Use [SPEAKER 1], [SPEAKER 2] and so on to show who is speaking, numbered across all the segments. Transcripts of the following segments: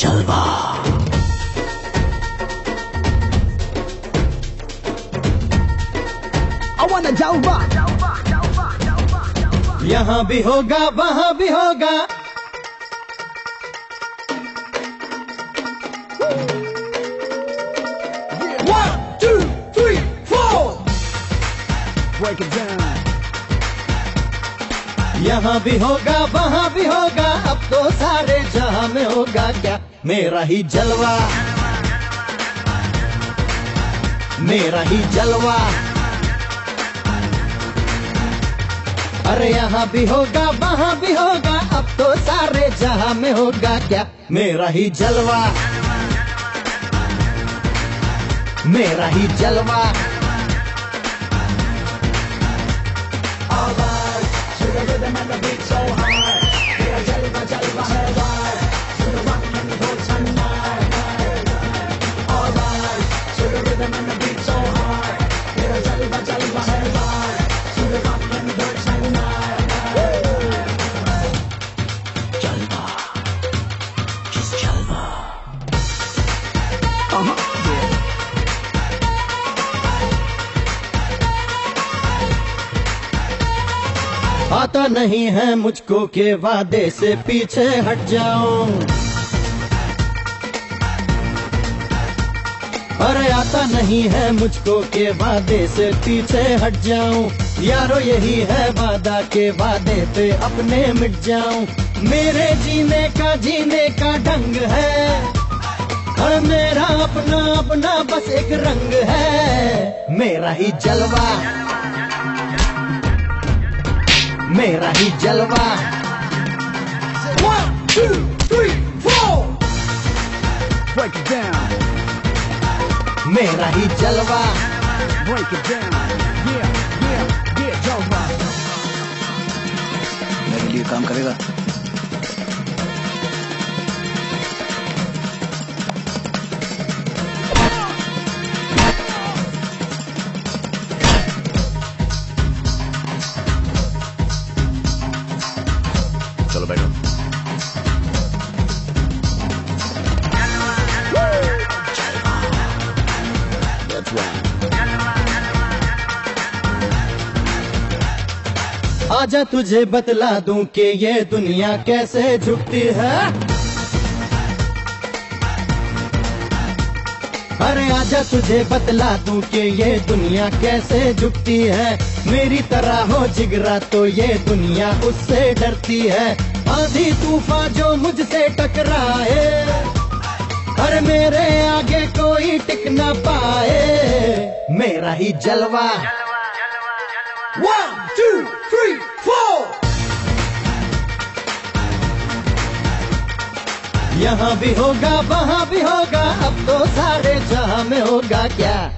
[SPEAKER 1] जलवा
[SPEAKER 2] यहाँ भी होगा वहाँ भी होगा। यहाँ भी होगा वहाँ भी होगा। अब तो सारे जहाँ में होगा क्या? मेरा ही जलवा। मेरा ही जलवा। अरे यहाँ भी होगा, वहाँ भी होगा, अब तो सारे जहाँ में होगा क्या? मेरा ही जलवा। मेरा ही जलवा।
[SPEAKER 1] Uh-huh.
[SPEAKER 2] आता नहीं है मुझको के वादे से पीछे हट जाऊँ अरे आता नहीं है मुझको के वादे से पीछे हट जाऊँ यारो यही है वादा के वादे पे अपने मिट जाऊँ मेरे जीने का जीने का ढंग है। और मेरा अपना अपना बस एक रंग है। मेरा ही जलवा। मेरा ही जलवा। मेरा ही जलवा।
[SPEAKER 1] Break it
[SPEAKER 3] मेरे लिए काम करेगा।
[SPEAKER 1] Right.
[SPEAKER 2] आजा तुझे बतला दूँ कि ये दुनिया कैसे झुकती है। अरे आजा तुझे बतला दूँ कि ये दुनिया कैसे झुकती है। मेरी तरह हो जिगरा तो ये दुनिया उससे डरती है। आधी तूफा जो मुझसे टकराए हर मेरे आगे कोई टिक ना पाए। मेरा ही जलवा। One, two, three, four. यहाँ भी होगा वहाँ भी होगा अब तो सारे जहाँ में होगा क्या?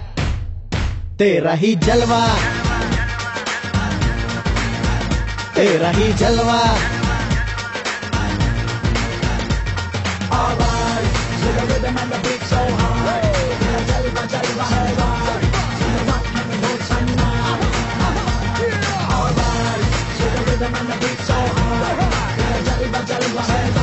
[SPEAKER 2] तेरा ही जलवा। तेरा ही जलवा।
[SPEAKER 1] alright. Look at rhythm and the beat so high. Can I tell you, I tell you, I'm alright. When the rock and the boats and Alright. Look at rhythm and the beat so high. Can I tell you, I tell you, I'm alright.